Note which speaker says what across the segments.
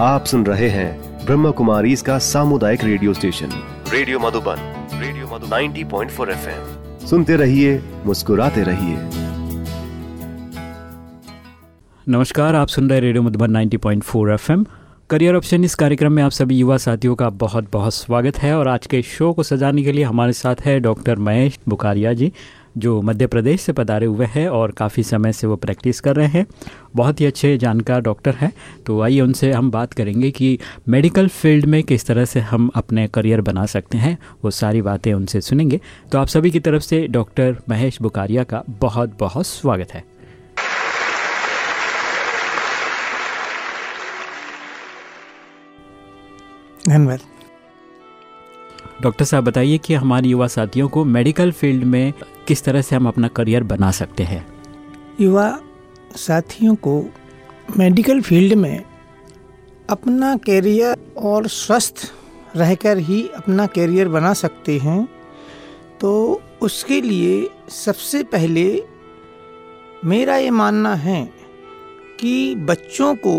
Speaker 1: आप सुन रहे हैं ब्रह्म कुमारी इसका सामुदायिक radio station. Radio Madhuban radio Madhu 90.4 FM. सुनते रहिए मुस्कुराते रहिए।
Speaker 2: नमस्कार आप सुन रहे radio Madhuban 90.4 FM. Career option इस कार्यक्रम में आप सभी युवा साथियों का बहुत बहुत स्वागत है और आज के शो को सजाने के लिए हमारे साथ है डॉक्टर महेश बुकारिया जी। जो मध्य प्रदेश से पधारे हुए हैं और काफ़ी समय से वो प्रैक्टिस कर रहे हैं। बहुत ही अच्छे जानकार डॉक्टर हैं। तो आइए उनसे हम बात करेंगे कि मेडिकल फ़ील्ड में किस तरह से हम अपने करियर बना सकते हैं। वो सारी बातें उनसे सुनेंगे। तो आप सभी की तरफ़ से डॉक्टर महेश बुकारिया का बहुत बहुत स्वागत है।
Speaker 3: धन्यवाद।
Speaker 2: डॉक्टर साहब, बताइए कि हमारे युवा साथियों को मेडिकल फ़ील्ड में किस तरह से हम अपना करियर बना सकते हैं?
Speaker 3: युवा साथियों को मेडिकल फ़ील्ड में अपना कैरियर और स्वस्थ रहकर ही अपना कैरियर बना सकते हैं तो उसके लिए सबसे पहले मेरा ये मानना है कि बच्चों को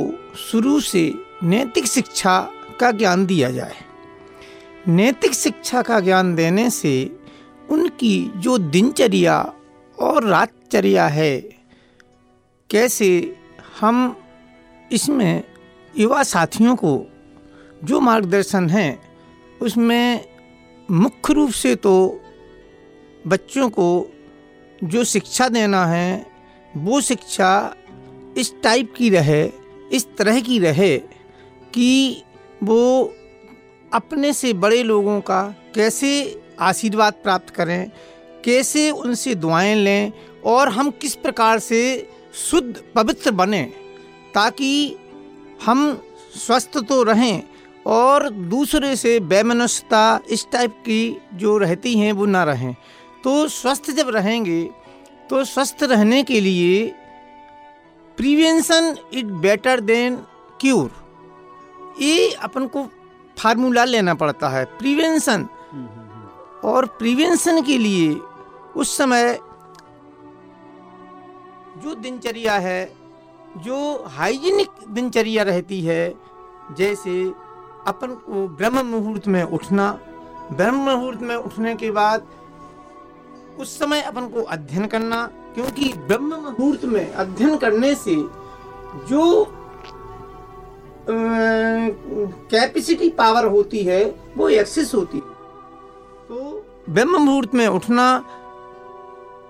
Speaker 3: शुरू से नैतिक शिक्षा का ज्ञान दिया जाए। नैतिक शिक्षा का ज्ञान देने से उनकी जो दिनचर्या और रातचर्या है, कैसे हम इसमें युवा साथियों को जो मार्गदर्शन है, उसमें मुख्य रूप से तो बच्चों को जो शिक्षा देना है, वो शिक्षा इस टाइप की रहे, इस तरह की रहे कि वो अपने से बड़े लोगों का कैसे आशीर्वाद प्राप्त करें, कैसे उनसे दुआएँ लें और हम किस प्रकार से शुद्ध, पवित्र बने ताकि हम स्वस्थ तो रहें और दूसरे से बेमनस्ता इस टाइप की जो रहती हैं वो ना रहें। तो स्वस्थ जब रहेंगे तो स्वस्थ रहने के लिए prevention is better than cure. ये अपन को फार्मूला लेना पड़ता है प्रिवेंशन। और प्रिवेंशन के लिए उस समय जो दिनचर्या है जो हाइजीनिक दिनचर्या रहती है जैसे अपन को ब्रह्म मुहूर्त में उठना ब्रह्म मुहूर्त में उठने के बाद उस समय अपन को अध्ययन करना क्योंकि ब्रह्म मुहूर्त में अध्ययन करने से जो कैपेसिटी पावर होती है, वो एक्सेस होती है। तो ब्रह्म मुहूर्त में उठना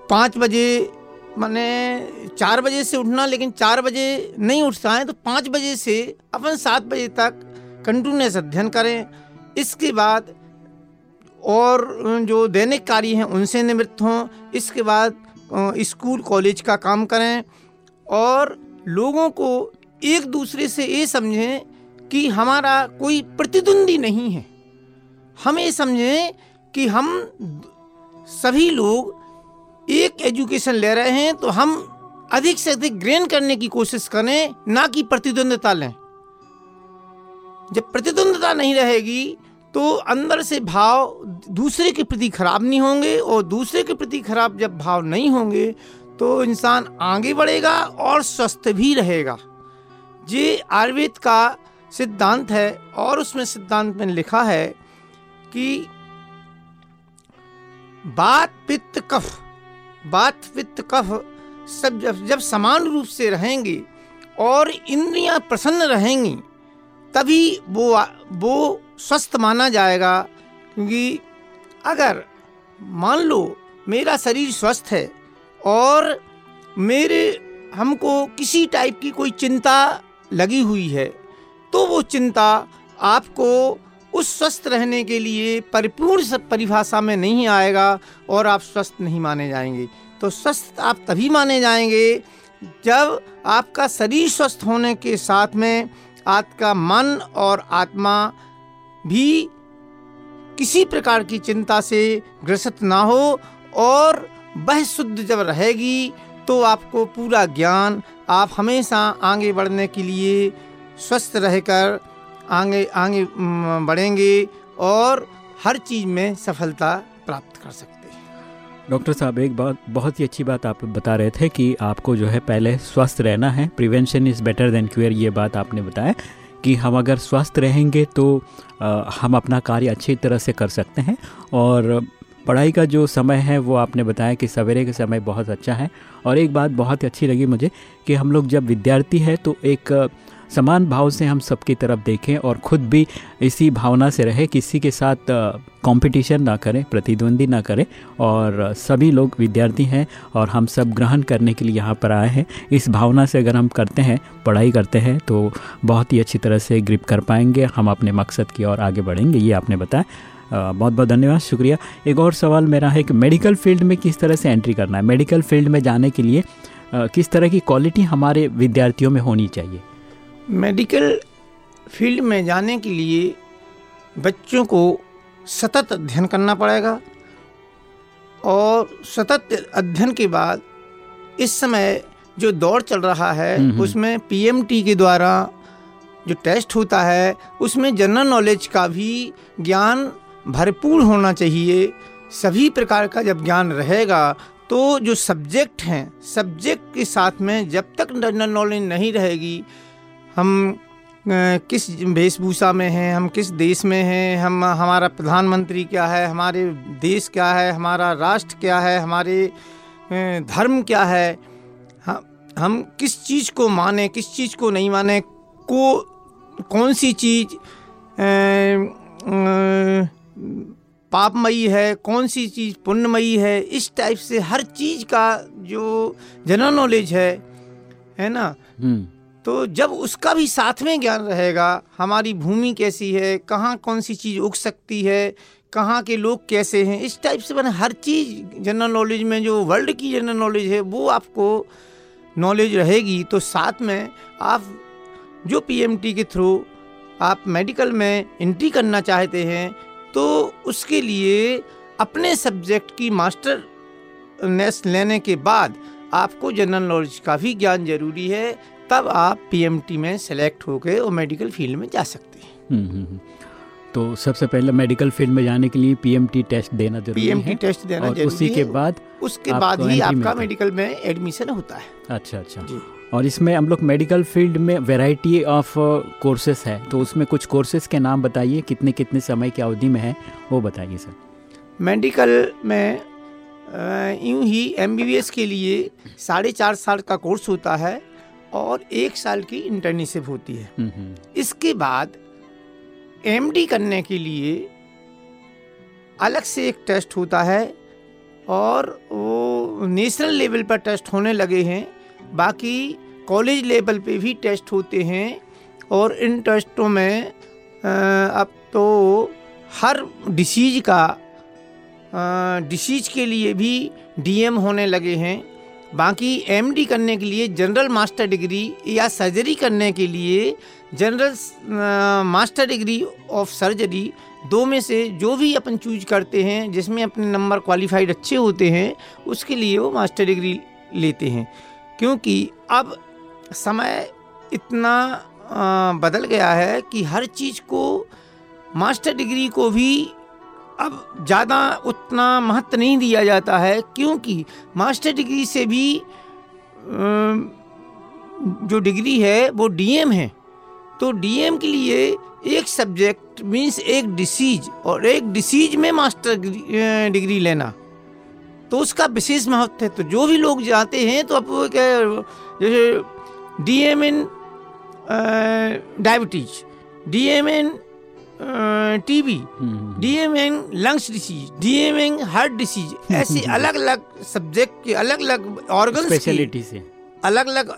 Speaker 3: पाँच बजे, मैंने चार बजे से उठना, लेकिन चार बजे नहीं उठता है तो पाँच बजे से अपन सात बजे तक कंटिन्यूस अध्ययन करें। इसके बाद और जो दैनिक कार्य हैं, उनसे निवृत्त हों। इसके बाद स्कूल, कॉलेज का काम करें। और लोगों को एक दूसरे से ये समझें कि हमारा कोई प्रतिद्वंदी नहीं है। हम ये समझें कि हम सभी लोग एक एजुकेशन ले रहे हैं तो हम अधिक से अधिक ग्रेन करने की कोशिश करें, ना कि प्रतिद्वंदता लें। जब प्रतिद्वंदता नहीं रहेगी तो अंदर से भाव दूसरे के प्रति खराब नहीं होंगे, और दूसरे के प्रति खराब जब भाव नहीं होंगे तो इंसान आगे बढ़ेगा और स्वस्थ भी रहेगा। ये आयुर्वेद का सिद्धांत है और उसमें सिद्धांत में लिखा है कि बात, पित्त, कफ। बात, पित्त, कफ सब जब जब समान रूप से रहेंगी और इंद्रियाँ प्रसन्न रहेंगी, तभी वो वो स्वस्थ माना जाएगा। क्योंकि अगर मान लो मेरा शरीर स्वस्थ है और मेरे, हमको किसी टाइप की कोई चिंता लगी हुई है तो वो चिंता आपको उस स्वस्थ रहने के लिए परिपूर्ण परिभाषा में नहीं आएगा और आप स्वस्थ नहीं माने जाएँगे। तो स्वस्थ आप तभी माने जाएँगे जब आपका शरीर स्वस्थ होने के साथ में आपका मन और आत्मा भी किसी प्रकार की चिंता से ग्रसित ना हो और वह शुद्ध जब रहेगी तो आपको पूरा ज्ञान आप हमेशा आगे बढ़ने के लिए स्वस्थ रहकर आगे आगे बढ़ेंगे और हर चीज़ में सफलता प्राप्त कर सकते हैं।
Speaker 2: डॉक्टर साहब, एक बात, बहुत ही अच्छी बात आप बता रहे थे कि आपको जो है पहले स्वस्थ रहना है। Prevention is better than cure ये बात आपने बताया कि हम अगर स्वस्थ रहेंगे तो हम अपना कार्य अच्छी तरह से कर सकते हैं और पढ़ाई का जो समय है, वो आपने बताया कि सवेरे का समय बहुत अच्छा है। और एक बात बहुत अच्छी लगी मुझे कि हम लोग जब विद्यार्थी है तो एक समान भाव से हम सबकी तरफ़ देखें और ख़ुद भी इसी भावना से रहे, किसी के साथ कंपटीशन ना करें, प्रतिद्वंदी ना करें। और सभी लोग विद्यार्थी हैं और हम सब ग्रहण करने के लिए यहाँ पर आए हैं। इस भावना से अगर हम करते हैं, पढ़ाई करते हैं तो बहुत ही अच्छी तरह से ग्रिप कर पाएँगे। हम अपने मकसद की ओर आगे बढ़ेंगे, ये आपने बताया। बहुत बहुत धन्यवाद शुक्रिया। एक और सवाल मेरा है कि मेडिकल फ़ील्ड में किस तरह से एंट्री करना है? मेडिकल फ़ील्ड में जाने के लिए किस तरह की क्वालिटी हमारे विद्यार्थियों में होनी चाहिए?
Speaker 3: मेडिकल फ़ील्ड में जाने के लिए बच्चों को सतत अध्ययन करना पड़ेगा और सतत अध्ययन के बाद इस समय जो दौर चल रहा है हम्म, हम्म। उसमें पीएमटी के द्वारा जो टेस्ट होता है उसमें जनरल नॉलेज का भी ज्ञान भरपूर होना चाहिए। सभी प्रकार का जब ज्ञान रहेगा तो जो सब्जेक्ट हैं सब्जेक्ट के साथ में जब तक जनरल नॉलेज नहीं रहेगी, हम किस वेशभूषा में हैं, हम किस देश में हैं, हम, हमारा प्रधानमंत्री क्या है, हमारे देश क्या है, हमारा राष्ट्र क्या है, हमारे धर्म क्या है हम किस चीज़ को माने, किस चीज़ को नहीं माने, को, कौन सी चीज़ पापमयी है कौन सी चीज़ पुण्यमयी है इस टाइप से हर चीज़ का जो जनरल नॉलेज है है ना हम्म। तो जब उसका भी साथ में ज्ञान रहेगा हमारी भूमि कैसी है कहाँ कौन सी चीज़ उग सकती है कहाँ के लोग कैसे हैं इस टाइप से मैंने हर चीज़ जनरल नॉलेज में जो वर्ल्ड की जनरल नॉलेज है वो आपको नॉलेज रहेगी तो साथ में आप जो पीएमटी के थ्रू आप मेडिकल में एंट्री करना चाहते हैं तो उसके लिए अपने सब्जेक्ट की मास्टर नेस लेने के बाद आपको जनरल नॉलेज का भी ज्ञान ज़रूरी है तब आप पीएमटी में सेलेक्ट होकर और मेडिकल फ़ील्ड में जा सकते हैं। हम्म, हम्म, हम्म।
Speaker 2: तो सबसे पहले मेडिकल फ़ील्ड में जाने के लिए पीएमटी टेस्ट देना ज़रूरी
Speaker 3: पीएमटी टेस्ट देना
Speaker 2: और ज़रूरी उसी के बाद
Speaker 3: उसके बाद ही आपका मेडिकल में एडमिशन होता है।
Speaker 2: अच्छा अच्छा। और इसमें हम लोग मेडिकल फ़ील्ड में वैरायटी ऑफ़ कोर्सेस है। तो उसमें कुछ कोर्सेज के नाम बताइए कितने कितने समय की अवधि में है वो बताइए सर।
Speaker 3: मेडिकल में यूँ ही एमबीबीएस के लिए साढ़े चार साल का कोर्स होता है और एक साल की इंटर्नशिप होती है। हम्म, हम्म। इसके बाद एमडी करने के लिए अलग से एक टेस्ट होता है और वो नेशनल लेवल पर टेस्ट होने लगे हैं। बाकी कॉलेज लेवल पे भी टेस्ट होते हैं और इन टेस्टों में अब तो हर डिसीज का डिसीज के लिए भी डीएम होने लगे हैं। बाकी एमडी करने के लिए जनरल मास्टर डिग्री या सर्जरी करने के लिए general master degree of surgery दो में से जो भी अपन चूज़ करते हैं, जिसमें अपने नंबर क्वालिफाइड अच्छे होते हैं, उसके लिए वो मास्टर डिग्री लेते हैं। क्योंकि अब समय इतना बदल गया है कि हर चीज़ को, मास्टर डिग्री को भी अब ज़्यादा उतना महत्व नहीं दिया जाता है, क्योंकि मास्टर डिग्री से भी जो डिग्री है, वो डीएम है। तो डीएम के लिए एक सब्जेक्ट मीन्स एक डिसीज, और एक डिसीज में मास्टर डिग्री लेना। तो उसका विशेष महत्व है। तो जो भी लोग जाते हैं तो अब जैसे DM in diabetes DM in TB DM in lungs disease DM in heart disease ऐसे अलग अलग सब्जेक्ट के अलग अलग ऑर्गन स्पेशलिटी से। अलग अलग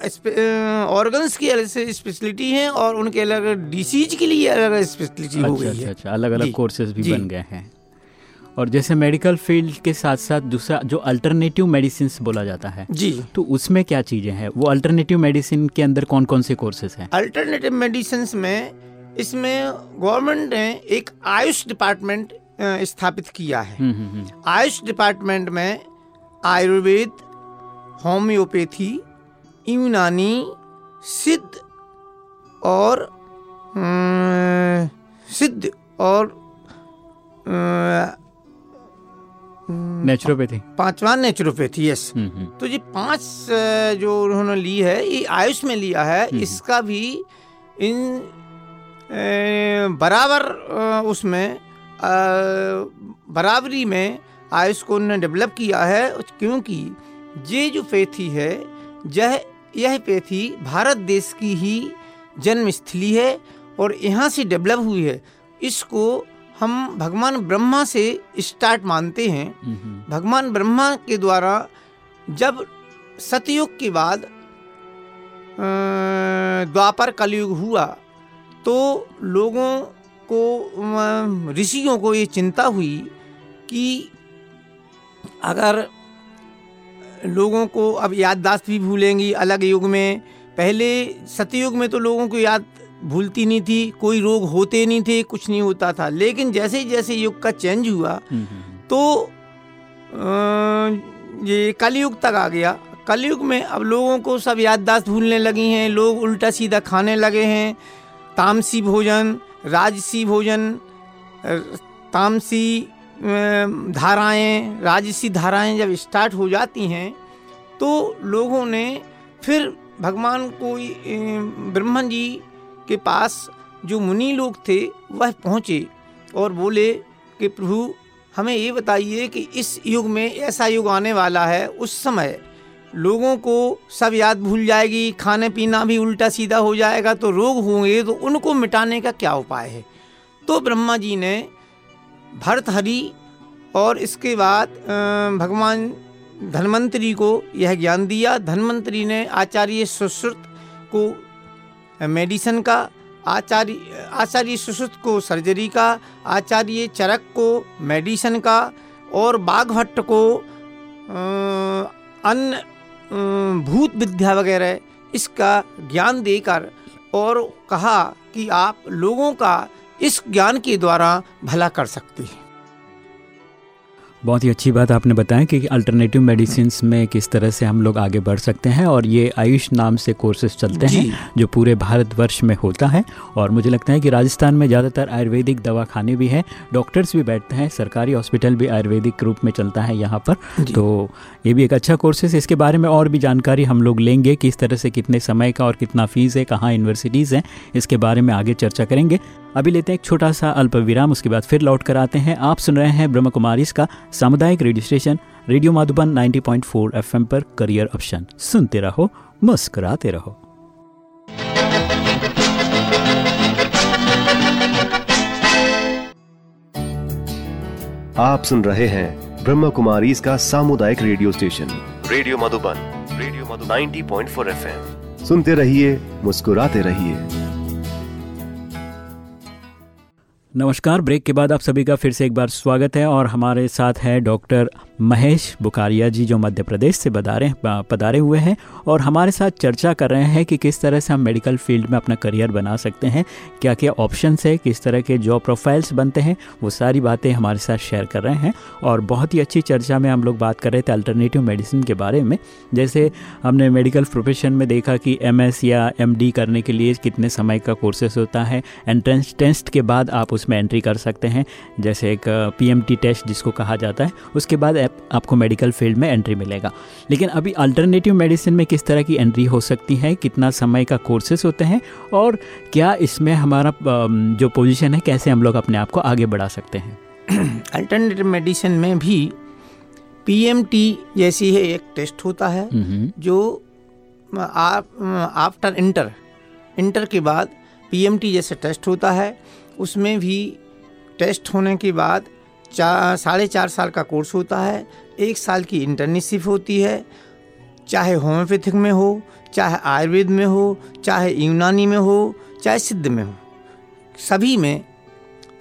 Speaker 3: ऑर्गन्स की अलग से स्पेशलिटी है और उनके अलग डिसीज के लिए अलग अलग स्पेशलिटी हो
Speaker 2: गई अच्छा, है। अच्छा अलग अलग कोर्सेज भी बन गए हैं। और जैसे मेडिकल फ़ील्ड के साथ साथ दूसरा जो अल्टरनेटिव मेडिसिन बोला जाता है
Speaker 3: जी।
Speaker 2: तो उसमें क्या चीज़ें हैं? वो अल्टरनेटिव मेडिसिन के अंदर कौन कौन से कोर्सेज हैं?
Speaker 3: अल्टरनेटिव मेडिसिन में इसमें गवर्नमेंट ने एक आयुष डिपार्टमेंट स्थापित किया है। हम्म, हम्म, हम्म। आयुष डिपार्टमेंट में आयुर्वेद होम्योपैथी यूनानी सिद्ध और सिद्ध और
Speaker 2: नेचुरोपैथी
Speaker 3: पांचवा नेचुरोपैथी यस तो ये पाँच जो उन्होंने ली है ये आयुष में लिया है इसका भी इन बराबर उसमें बराबरी में आयुष को उन्होंने डेवलप किया है क्योंकि ये जो पैथी है यह यह पैथी भारत देश की ही जन्मस्थली है और यहाँ से डेवलप हुई है। इसको हम भगवान ब्रह्मा से स्टार्ट मानते हैं। भगवान ब्रह्मा के द्वारा जब सतयुग के बाद द्वापर कलयुग हुआ तो लोगों को ऋषियों को ये चिंता हुई कि अगर लोगों को अब याददाश्त भी भूलेंगी अलग युग में पहले सतयुग में तो लोगों को याद भूलती नहीं थी कोई रोग होते नहीं थे कुछ नहीं होता था। लेकिन जैसे जैसे युग का चेंज हुआ हम्म, हम्म, हम्म। तो ये कलयुग तक आ गया। कलयुग में अब लोगों को सब याददाश्त भूलने लगी हैं लोग उल्टा सीधा खाने लगे हैं। तामसी भोजन राजसी भोजन तामसी धाराएँ राजसी धाराएँ जब स्टार्ट हो जाती हैं तो लोगों ने फिर भगवान को ब्रह्मन जी के पास जो मुनि लोग थे, वह पहुँचे और बोले कि, प्रभु, हमें ये बताइए कि इस युग में ऐसा युग आने वाला है, उस समय लोगों को सब याद भूल जाएगी खाने पीना भी उल्टा सीधा हो जाएगा तो रोग होंगे तो उनको मिटाने का क्या उपाय है? तो ब्रह्मा जी ने भरतहरि और इसके बाद भगवान धन्वंतरी को यह ज्ञान दिया। धन्वंतरी ने आचार्य सुश्रुत को मेडिसन का, आचार्य आचार्य सुश्रुत को सर्जरी का, आचार्य चरक को मेडिसन का, और बाघभट्ट को अन्य भूत विद्या वगैरह, इसका ज्ञान देकर और कहा कि आप लोगों का इस ज्ञान के द्वारा भला कर सकते हैं।
Speaker 2: बहुत ही अच्छी बात आपने बताया कि अल्टरनेटिव मेडिसिन में किस तरह से हम लोग आगे बढ़ सकते हैं और ये आयुष नाम से कोर्सेज चलते हैं जो पूरे भारतवर्ष में होता है। और मुझे लगता है कि राजस्थान में ज़्यादातर आयुर्वेदिक दवाखाने भी हैं डॉक्टर्स भी बैठते हैं सरकारी हॉस्पिटल भी आयुर्वेदिक रूप में चलता है यहाँ पर। तो ये भी एक अच्छा कोर्स है। इसके बारे में और भी जानकारी हम लोग लेंगे किस तरह से कितने समय का और कितना फ़ीस है कहाँ यूनिवर्सिटीज़ हैं इसके बारे में आगे चर्चा करेंगे। अभी लेते हैं एक छोटा सा अल्प विराम उसके बाद फिर लौट कर आते हैं। आप सुन रहे हैं ब्रह्म कुमारी का सामुदायिक radio station, radio Madhuban 90.4 FM पर करियर ऑप्शन। सुनते रहो, मुस्कुराते रहो।
Speaker 1: आप सुन रहे हैं ब्रह्म कुमारी इसका सामुदायिक radio station, radio Madhuban, radio Madhu 90.4 FM. सुनते रहिए, मुस्कुराते रहिए।
Speaker 2: नमस्कार। ब्रेक के बाद आप सभी का फिर से एक बार स्वागत है और हमारे साथ है डॉक्टर महेश बुकारिया जी जो मध्य प्रदेश से बदारे पधारे हुए हैं और हमारे साथ चर्चा कर रहे हैं कि किस तरह से हम मेडिकल फ़ील्ड में अपना करियर बना सकते हैं क्या क्या ऑप्शंस है, किस तरह के जॉब प्रोफाइल्स बनते हैं, वो सारी बातें हमारे साथ शेयर कर रहे हैं और बहुत ही अच्छी चर्चा में हम लोग बात कर रहे थे अल्टरनेटिव मेडिसिन के बारे में। जैसे हमने मेडिकल प्रोफेशन में देखा कि एम या एम करने के लिए कितने समय का कोर्सेस होता है एंट्रेंस टेस्ट के बाद आप उसमें एंट्री कर सकते हैं, जैसे एक पीएमटी टेस्ट जिसको कहा जाता है, उसके बाद आपको मेडिकल फ़ील्ड में एंट्री मिलेगा। लेकिन अभी अल्टरनेटिव मेडिसिन में किस तरह की एंट्री हो सकती है कितना समय का कोर्सेस होते हैं और क्या इसमें हमारा जो पोजीशन है कैसे हम लोग अपने आप को आगे बढ़ा सकते हैं?
Speaker 3: अल्टरनेटिव मेडिसिन में भी पीएमटी जैसी है एक टेस्ट होता है जो आप आफ्टर इंटर इंटर के बाद पीएमटी जैसे टेस्ट होता है उसमें भी टेस्ट होने के बाद चार साढ़े चार साल का कोर्स होता है एक साल की इंटर्नशिप होती है चाहे होम्योपैथिक में हो चाहे आयुर्वेद में हो चाहे यूनानी में हो चाहे सिद्ध में हो। सभी में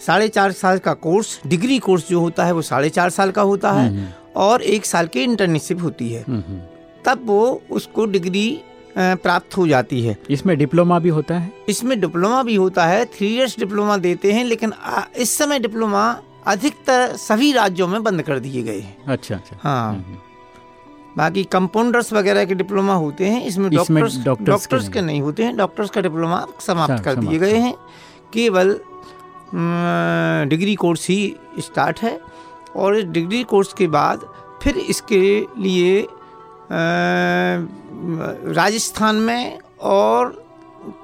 Speaker 3: साढ़े चार साल का कोर्स डिग्री कोर्स जो होता है वो साढ़े चार साल का होता है हम्म, हम्म। और एक साल की इंटर्नशिप होती है। हम्म, तब वो उसको डिग्री प्राप्त हो जाती है।
Speaker 2: इसमें डिप्लोमा भी होता है?
Speaker 3: इसमें डिप्लोमा भी होता है थ्री इयर्स डिप्लोमा देते हैं लेकिन इस समय डिप्लोमा अधिकतर सभी राज्यों में बंद कर दिए गए हैं।
Speaker 2: अच्छा अच्छा।
Speaker 3: हाँ। हम्म, हम्म। बाकी कंपाउंडर्स वगैरह के डिप्लोमा होते हैं इसमें डॉक्टर्स डॉक्टर्स के नहीं होते। हैं डॉक्टर्स का डिप्लोमा समाप्त कर दिए गए हैं। केवल डिग्री कोर्स ही स्टार्ट है और इस डिग्री कोर्स के बाद फिर इसके लिए राजस्थान में और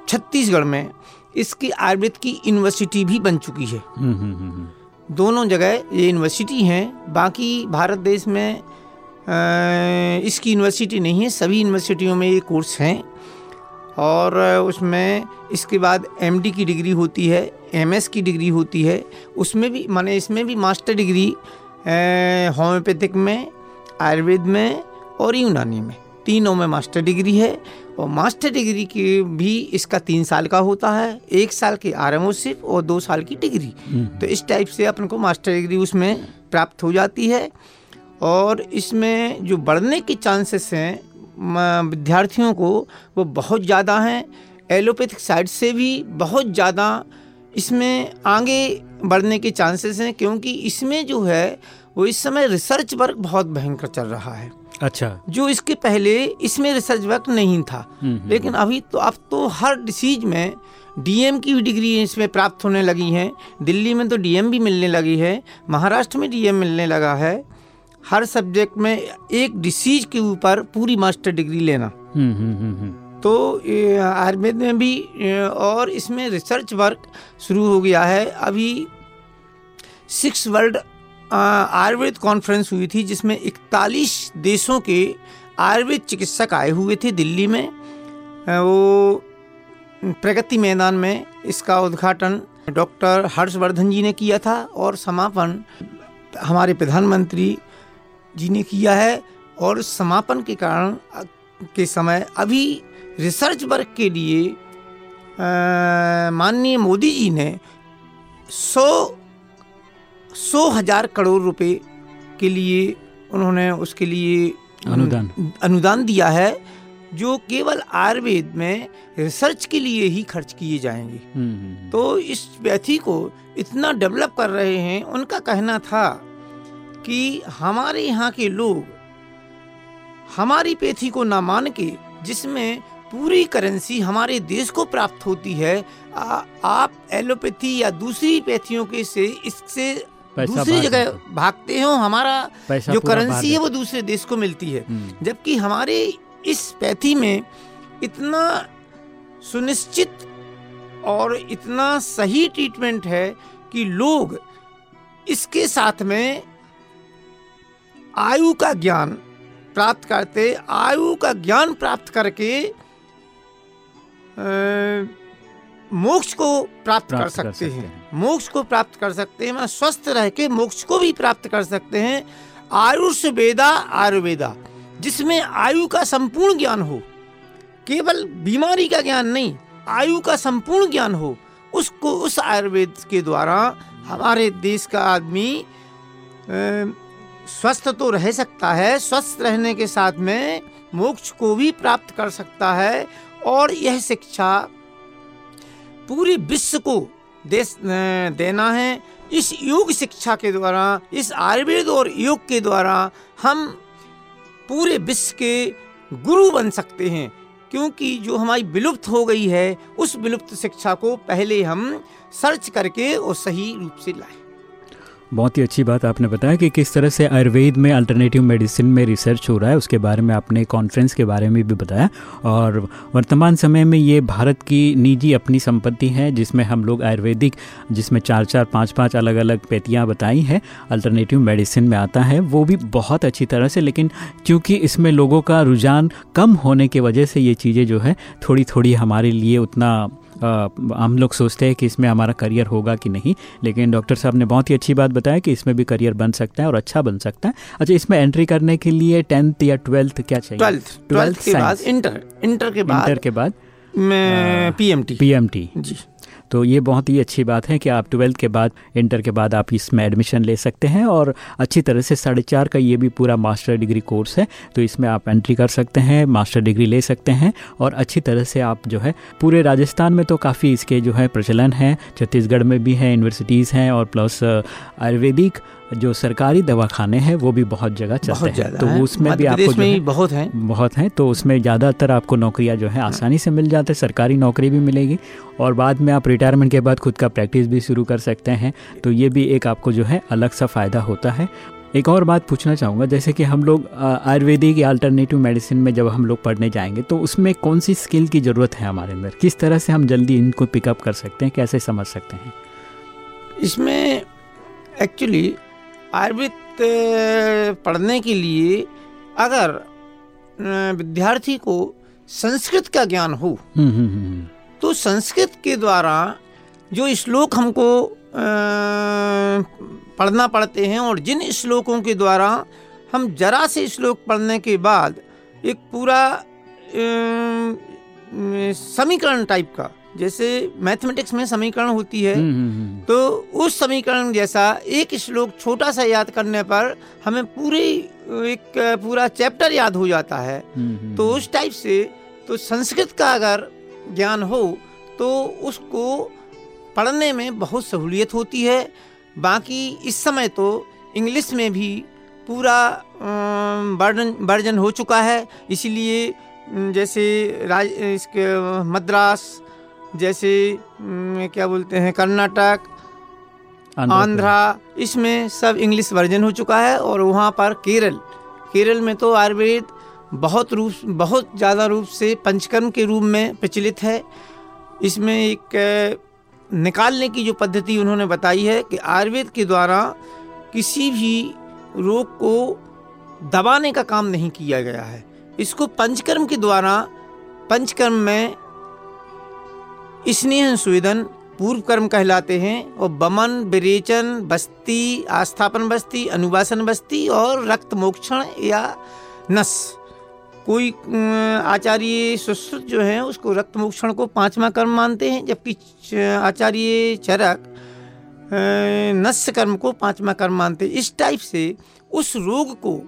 Speaker 3: छत्तीसगढ़ में इसकी आयुर्वेद की यूनिवर्सिटी भी बन चुकी है। दोनों जगह ये यूनिवर्सिटी हैं। बाकी भारत देश में इसकी यूनिवर्सिटी नहीं है, सभी यूनिवर्सिटियों में ये कोर्स हैं। और उसमें इसके बाद एमडी की डिग्री होती है एमएस की डिग्री होती है। उसमें भी, माने इसमें भी मास्टर डिग्री होम्योपैथिक में, आयुर्वेद में और यूनानी में। तीनों में मास्टर डिग्री है और मास्टर डिग्री की भी इसका तीन साल का होता है एक साल की आरएमओ सिर्फ़ और दो साल की डिग्री। तो इस टाइप से अपन को मास्टर डिग्री उसमें प्राप्त हो जाती है और इसमें जो बढ़ने के चांसेस हैं विद्यार्थियों को वो बहुत ज़्यादा हैं। एलोपैथिक साइड से भी बहुत ज़्यादा इसमें आगे बढ़ने के चांसेस हैं क्योंकि इसमें जो है वो इस समय रिसर्च वर्क बहुत भयंकर चल रहा है।
Speaker 2: अच्छा।
Speaker 3: जो इसके पहले इसमें रिसर्च वर्क नहीं था।
Speaker 2: हम्म,
Speaker 3: लेकिन अभी तो अब तो हर डिसीज में डीएम की भी डिग्री इसमें प्राप्त होने लगी है। दिल्ली में तो डीएम भी मिलने लगी है। महाराष्ट्र में डीएम मिलने लगा है। हर सब्जेक्ट में एक डिसीज के ऊपर पूरी मास्टर डिग्री लेना।
Speaker 2: हम्म, हम्म, हम्म, हम्म।
Speaker 3: तो आयुर्वेद में भी और इसमें रिसर्च वर्क शुरू हो गया है। अभी सिक्स वर्ल्ड आयुर्वेद कॉन्फ्रेंस हुई थी जिसमें 41 देशों के आयुर्वेद चिकित्सक आए हुए थे दिल्ली में। वो प्रगति मैदान में इसका उद्घाटन डॉक्टर हर्षवर्धन जी ने किया था और समापन हमारे प्रधानमंत्री जी ने किया है और समापन के कारण के समय अभी रिसर्च वर्क के लिए माननीय मोदी जी ने सौ सौ हज़ार करोड़ रुपए के लिए उन्होंने उसके लिए
Speaker 2: अनुदान।
Speaker 3: अनुदान दिया है जो केवल आयुर्वेद में रिसर्च के लिए ही खर्च किए जाएँगे
Speaker 2: हम्म, हम्म,
Speaker 3: तो इस व्यथी को इतना डेवलप कर रहे हैं उनका कहना था कि हमारे यहाँ के लोग हमारी पैथी को ना मान के जिसमें पूरी करेंसी हमारे देश को प्राप्त होती है आ, आप एलोपैथी या दूसरी पैथियों के से इससे दूसरी जगह भागते हो हमारा जो करेंसी है वो दूसरे देश को मिलती है।
Speaker 2: हम्म,
Speaker 3: जबकि हमारे इस पैथी में इतना सुनिश्चित और इतना सही ट्रीटमेंट है कि लोग इसके साथ में आयु का ज्ञान प्राप्त करते आयु का ज्ञान प्राप्त करके अ, मोक्ष को प्राप्त कर
Speaker 2: प्राप्त कर
Speaker 3: सकते
Speaker 2: सकते
Speaker 3: हैं। मोक्ष को प्राप्त कर सकते हैं मैं स्वस्थ रह के मोक्ष को भी प्राप्त कर सकते हैं। आयुष वेदा आयुर्वेदा जिसमें आयु का संपूर्ण ज्ञान हो केवल बीमारी का ज्ञान नहीं आयु का संपूर्ण ज्ञान हो उसको उस आयुर्वेद के द्वारा हमारे देश का आदमी स्वस्थ तो रह सकता है स्वस्थ रहने के साथ में मोक्ष को भी प्राप्त कर सकता है और यह शिक्षा पूरे विश्व को देश देना है। इस योग शिक्षा के द्वारा, इस आयुर्वेद और योग के द्वारा हम पूरे विश्व के गुरु बन सकते हैं। क्योंकि जो हमारी विलुप्त हो गई है, उस विलुप्त शिक्षा को पहले हम सर्च करके और सही रूप से लाएँ।
Speaker 2: बहुत ही अच्छी बात आपने बताया कि किस तरह से आयुर्वेद में अल्टरनेटिव मेडिसिन में रिसर्च हो रहा है, उसके बारे में आपने कॉन्फ्रेंस के बारे में भी बताया। और वर्तमान समय में ये भारत की निजी अपनी संपत्ति है, जिसमें हम लोग आयुर्वेदिक, जिसमें चार चार, पाँच पाँच अलग अलग पेतियाँ बताई हैं अल्टरनेटिव मेडिसिन में आता है, वो भी बहुत अच्छी तरह से। लेकिन क्योंकि इसमें लोगों का रुझान कम होने की वजह से ये चीज़ें जो है थोड़ी थोड़ी हमारे लिए उतना हम लोग सोचते हैं कि इसमें हमारा करियर होगा कि नहीं लेकिन डॉक्टर साहब ने बहुत ही अच्छी बात बताया कि इसमें भी करियर बन सकता है और अच्छा बन सकता है। अच्छा इसमें एंट्री करने के लिए टेंथ या ट्वेल्थ क्या चाहिए?
Speaker 3: ट्वेल्थ। ट्वेल्थ के बाद इंटर। इंटर के बाद इंटर
Speaker 2: के बाद
Speaker 3: पी पीएमटी।
Speaker 2: पीएमटी।
Speaker 3: जी।
Speaker 2: तो ये बहुत ही अच्छी बात है कि आप ट्वेल्थ के बाद, इंटर के बाद आप इसमें एडमिशन ले सकते हैं और अच्छी तरह से साढ़े चार का ये भी पूरा मास्टर डिग्री कोर्स है तो इसमें आप एंट्री कर सकते हैं मास्टर डिग्री ले सकते हैं और अच्छी तरह से आप जो है, पूरे राजस्थान में तो काफ़ी इसके जो है प्रचलन है, छत्तीसगढ़ में भी है यूनिवर्सिटीज़ हैं और प्लस आयुर्वेदिक जो सरकारी दवाखाने हैं वो भी बहुत जगह चलते
Speaker 3: बहुत
Speaker 2: हैं। तो
Speaker 3: है।
Speaker 2: उसमें भी आपको
Speaker 3: में
Speaker 2: है
Speaker 3: ही बहुत हैं।
Speaker 2: बहुत हैं। तो उसमें ज़्यादातर आपको नौकरियाँ जो है आसानी से मिल जाते हैं सरकारी नौकरी भी मिलेगी। और बाद में आप रिटायरमेंट के बाद खुद का प्रैक्टिस भी शुरू कर सकते हैं। तो ये भी एक आपको जो है अलग सा फ़ायदा होता है। एक और बात पूछना चाहूँगा जैसे कि हम लोग आयुर्वेदिक या अल्टरनेटिव मेडिसिन में जब हम लोग पढ़ने जाएँगे तो उसमें कौन सी स्किल की ज़रूरत है हमारे अंदर? किस तरह से हम जल्दी इनको पिकअप कर सकते हैं? कैसे समझ सकते हैं?
Speaker 3: इसमें एक्चुअली आयुर्वेद पढ़ने के लिए अगर विद्यार्थी को संस्कृत का ज्ञान हो हम्म, हम्म, हम्म, तो संस्कृत के द्वारा जो श्लोक हमको पढ़ना पड़ते हैं और जिन श्लोकों के द्वारा हम जरा से श्लोक पढ़ने के बाद एक पूरा समीकरण टाइप का जैसे मैथमेटिक्स में समीकरण होती है हम्म, हम्म, हम्म। तो उस समीकरण जैसा एक श्लोक छोटा सा याद करने पर हमें पूरी एक पूरा चैप्टर याद हो जाता है। तो उस टाइप से तो संस्कृत का अगर ज्ञान हो तो उसको पढ़ने में बहुत सहूलियत होती है। बाकी इस समय तो इंग्लिश में भी पूरा वर्जन वर्जन हो चुका है। इसीलिए जैसे राज इसके मद्रास जैसे क्या बोलते हैं कर्नाटक आंध्रा इसमें सब इंग्लिश वर्जन हो चुका है और वहाँ पर केरल। केरल में तो आयुर्वेद बहुत रूप बहुत ज़्यादा रूप से पंचकर्म के रूप में प्रचलित है। इसमें एक निकालने की जो पद्धति उन्होंने बताई है कि आयुर्वेद के द्वारा किसी भी रोग को दबाने का काम नहीं किया गया है। इसको पंचकर्म के द्वारा पंचकर्म में स्नेह सुवेदन पूर्व कर्म कहलाते हैं और बमन, विरेचन, बस्ती, आस्थापन बस्ती, अनुवासन बस्ती और रक्त मोक्षण या नस। कोई आचार्य सुश्रुत जो है, उसको रक्त मोक्षण को पांचवा कर्म मानते हैं, जबकि आचार्य चरक नस्य कर्म को पांचवा कर्म मानते हैं। इस टाइप से उस रोग को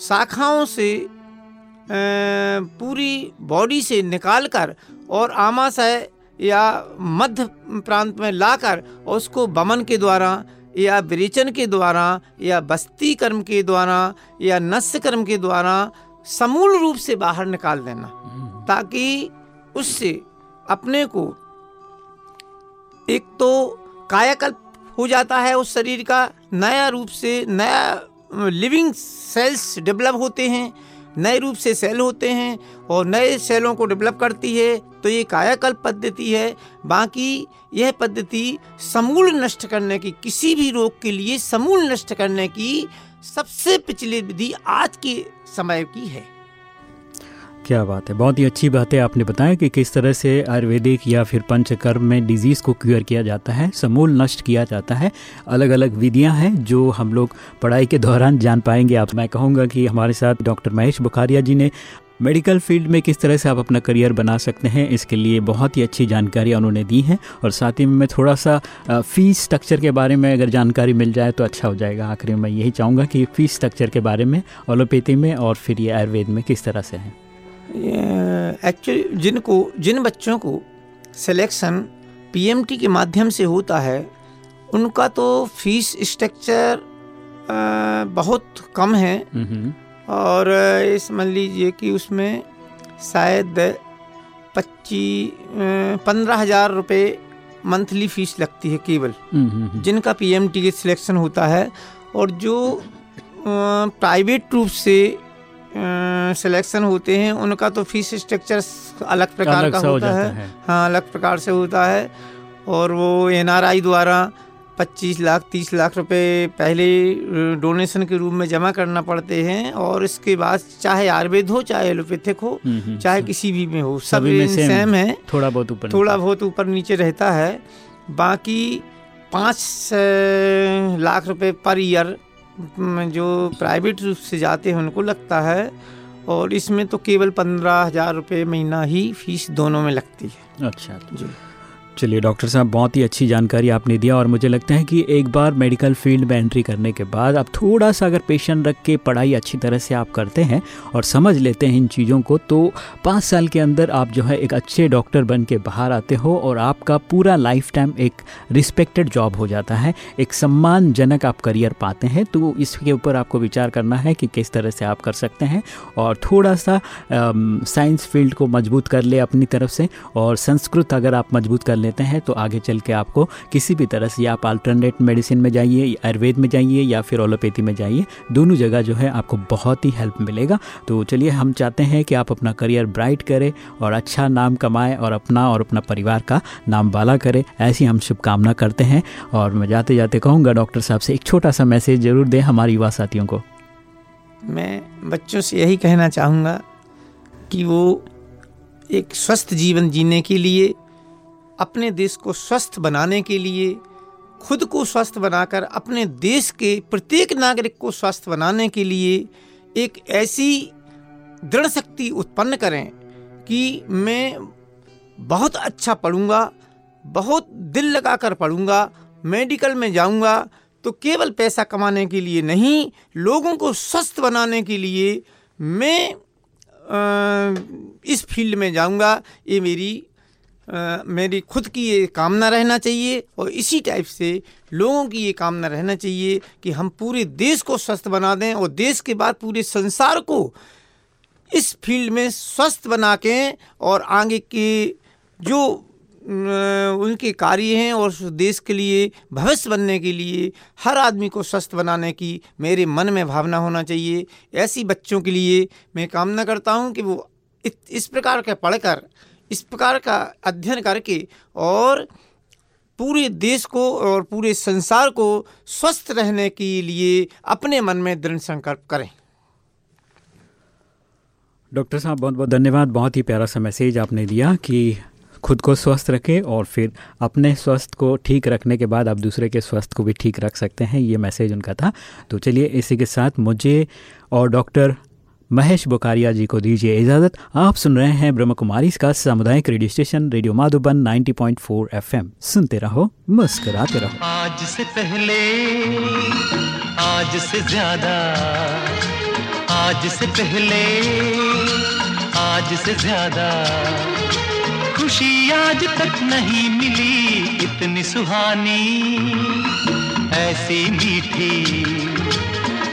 Speaker 3: शाखाओं से पूरी बॉडी से निकालकर और आमाशय या मध्य प्रांत में लाकर उसको बमन के द्वारा या विरेचन के द्वारा या बस्ती कर्म के द्वारा या नस्य कर्म के द्वारा समूल रूप से बाहर निकाल देना हम्म। ताकि उससे अपने को एक तो कायाकल्प हो जाता है उस शरीर का नया रूप से नया लिविंग सेल्स डेवलप होते हैं नए रूप से सेल होते हैं और नए सेलों को डेवलप करती है तो ये कायाकल्प पद्धति है। बाकी यह पद्धति समूल नष्ट करने की, किसी भी रोग के लिए समूल नष्ट करने की सबसे पिछली विधि आज के समय की है।
Speaker 2: क्या बात है। बहुत ही अच्छी बात है आपने बताया कि किस तरह से आयुर्वेदिक या फिर पंचकर्म में डिज़ीज़ को क्योर किया जाता है, समूल नष्ट किया जाता है। अलग अलग विधियाँ हैं जो हम लोग पढ़ाई के दौरान जान पाएँगे। आप, मैं कहूँगा कि हमारे साथ डॉक्टर महेश बुखारिया जी ने मेडिकल फ़ील्ड में किस तरह से आप अपना करियर बना सकते हैं, इसके लिए बहुत ही अच्छी जानकारी उन्होंने दी है। और साथ ही में थोड़ा सा फ़ीस स्ट्रक्चर के बारे में अगर जानकारी मिल जाए तो अच्छा हो जाएगा। आखिर मैं यही चाहूँगा कि फ़ीस स्ट्रक्चर के बारे में ओलोपैथी में और फिर ये आयुर्वेद में किस तरह से है।
Speaker 3: एक्चुअली जिनको जिन बच्चों को सिलेक्शन पीएमटी के माध्यम से होता है उनका तो फ़ीस स्ट्रक्चर बहुत कम है। और इस मान लीजिए कि उसमें शायद पच्चीस पंद्रह हज़ार रुपये मंथली फ़ीस लगती है केवल। जिनका पीएमटी के सिलेक्शन होता है और जो प्राइवेट रूप से सिलेक्शन होते हैं उनका तो फ़ीस स्ट्रक्चर अलग प्रकार का होता है।, है। हाँ अलग प्रकार से होता है। और वो एनआरआई द्वारा 25 लाख 30 लाख रुपए पहले डोनेशन के रूप में जमा करना पड़ते हैं। और इसके बाद चाहे आयुर्वेद हो चाहे एलोपैथिक हो हम्म, हम्म, चाहे किसी भी में हो सब में सेम है।
Speaker 2: थोड़ा बहुत ऊपर
Speaker 3: थोड़ा बहुत ऊपर नीचे रहता है। बाकी पाँच लाख रुपए पर ईयर जो प्राइवेट रूप से जाते हैं उनको लगता है और इसमें तो केवल पंद्रह हज़ार रुपये महीना ही फ़ीस दोनों में लगती है।
Speaker 2: अच्छा जी। चलिए डॉक्टर साहब, बहुत ही अच्छी जानकारी आपने दिया और मुझे लगता है कि एक बार मेडिकल फ़ील्ड में एंट्री करने के बाद आप थोड़ा सा अगर पेशेंट रख के पढ़ाई अच्छी तरह से आप करते हैं और समझ लेते हैं इन चीज़ों को तो पाँच साल के अंदर आप जो है एक अच्छे डॉक्टर बन के बाहर आते हो और आपका पूरा लाइफ टाइम एक रिस्पेक्टेड जॉब हो जाता है, एक सम्मानजनक आप करियर पाते हैं तो इसके ऊपर आपको विचार करना है कि किस तरह से आप कर सकते हैं और थोड़ा सा साइंस फ़ील्ड को मज़बूत कर ले अपनी तरफ़ से और संस्कृत अगर आप मज़बूत कर ले लेते हैं तो आगे चल के आपको किसी भी तरह से आप अल्टरनेट मेडिसिन में जाइए आयुर्वेद में जाइए, या फिर ओलोपैथी में जाइए, दोनों जगह जो है आपको बहुत ही हेल्प मिलेगा। तो चलिए, हम चाहते हैं कि आप अपना करियर ब्राइट करें और अच्छा नाम कमाएँ और अपना और अपना परिवार का नाम बाला करें, ऐसी हम शुभकामना करते हैं। और मैं जाते जाते कहूँगा, डॉक्टर साहब से एक छोटा सा मैसेज ज़रूर दें हमारे युवा साथियों को।
Speaker 3: मैं बच्चों से यही कहना चाहूँगा कि वो एक स्वस्थ जीवन जीने के लिए अपने देश को स्वस्थ बनाने के लिए खुद को स्वस्थ बनाकर अपने देश के प्रत्येक नागरिक को स्वस्थ बनाने के लिए एक ऐसी दृढ़ शक्ति उत्पन्न करें कि मैं बहुत अच्छा पढ़ूँगा बहुत दिल लगाकर पढ़ूँगा मेडिकल में जाऊँगा तो केवल पैसा कमाने के लिए नहीं लोगों को स्वस्थ बनाने के लिए मैं इस फ़ील्ड में जाऊँगा ये मेरी आ, मेरी खुद की ये कामना रहना चाहिए और इसी टाइप से लोगों की ये कामना रहना चाहिए कि हम पूरे देश को स्वस्थ बना दें और देश के बाद पूरे संसार को इस फ़ील्ड में स्वस्थ बना के और आगे के जो उनके कार्य हैं और देश के लिए भविष्य बनने के लिए हर आदमी को स्वस्थ बनाने की मेरे मन में भावना होना चाहिए। ऐसी बच्चों के लिए मैं कामना करता हूँ कि वो इस प्रकार का पढ़कर इस प्रकार का अध्ययन करके और पूरे देश को और पूरे संसार को स्वस्थ रहने के लिए अपने मन में दृढ़ संकल्प करें।
Speaker 2: डॉक्टर साहब, बहुत बहुत धन्यवाद। बहुत ही प्यारा सा मैसेज आपने दिया कि खुद को स्वस्थ रखें और फिर अपने स्वस्थ को ठीक रखने के बाद आप दूसरे के स्वस्थ को भी ठीक रख सकते हैं, ये मैसेज उनका था। तो चलिए, इसी के साथ मुझे और डॉक्टर महेश बुकारिया जी को दीजिए इजाज़त। आप सुन रहे हैं ब्रह्म कुमारी का सामुदायिक radio station, radio Madhuban 90.4 FM. सुनते रहो, मुस्कुराते रहो।
Speaker 4: आज से पहले, आज से ज़्यादा, आज से पहले, आज से ज़्यादा, खुशी आज तक नहीं मिली, इतनी सुहानी, ऐसी मीठी,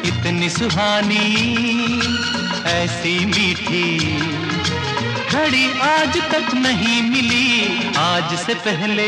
Speaker 4: इतनी सुहानी ऐसी मीठी घड़ी आज तक नहीं मिली। आज से पहले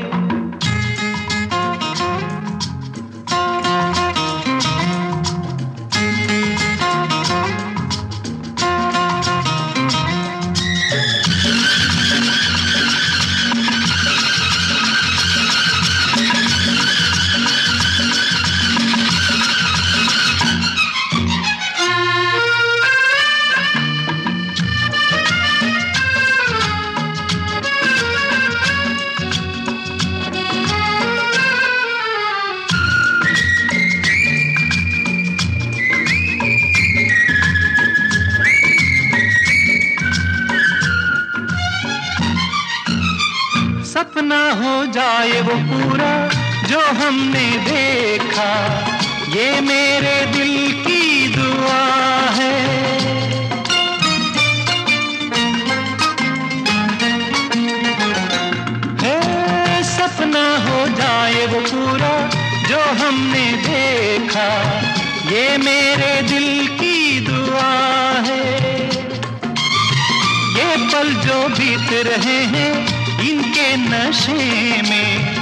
Speaker 4: बीत रहे हैं इनके नशे में।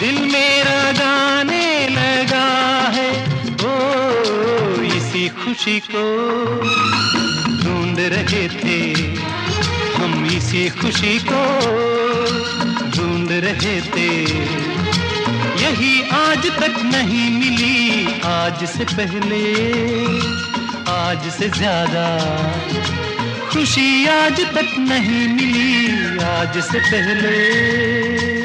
Speaker 4: दिल मेरा गाने लगा है, ओ, इसी खुशी को ढूंढ रहे थे। हम इसी खुशी को ढूंढ रहे थे। यही आज तक नहीं मिली, आज से पहले, आज से ज़्यादा। खुशी आज तक नहीं मिली आज से पहले।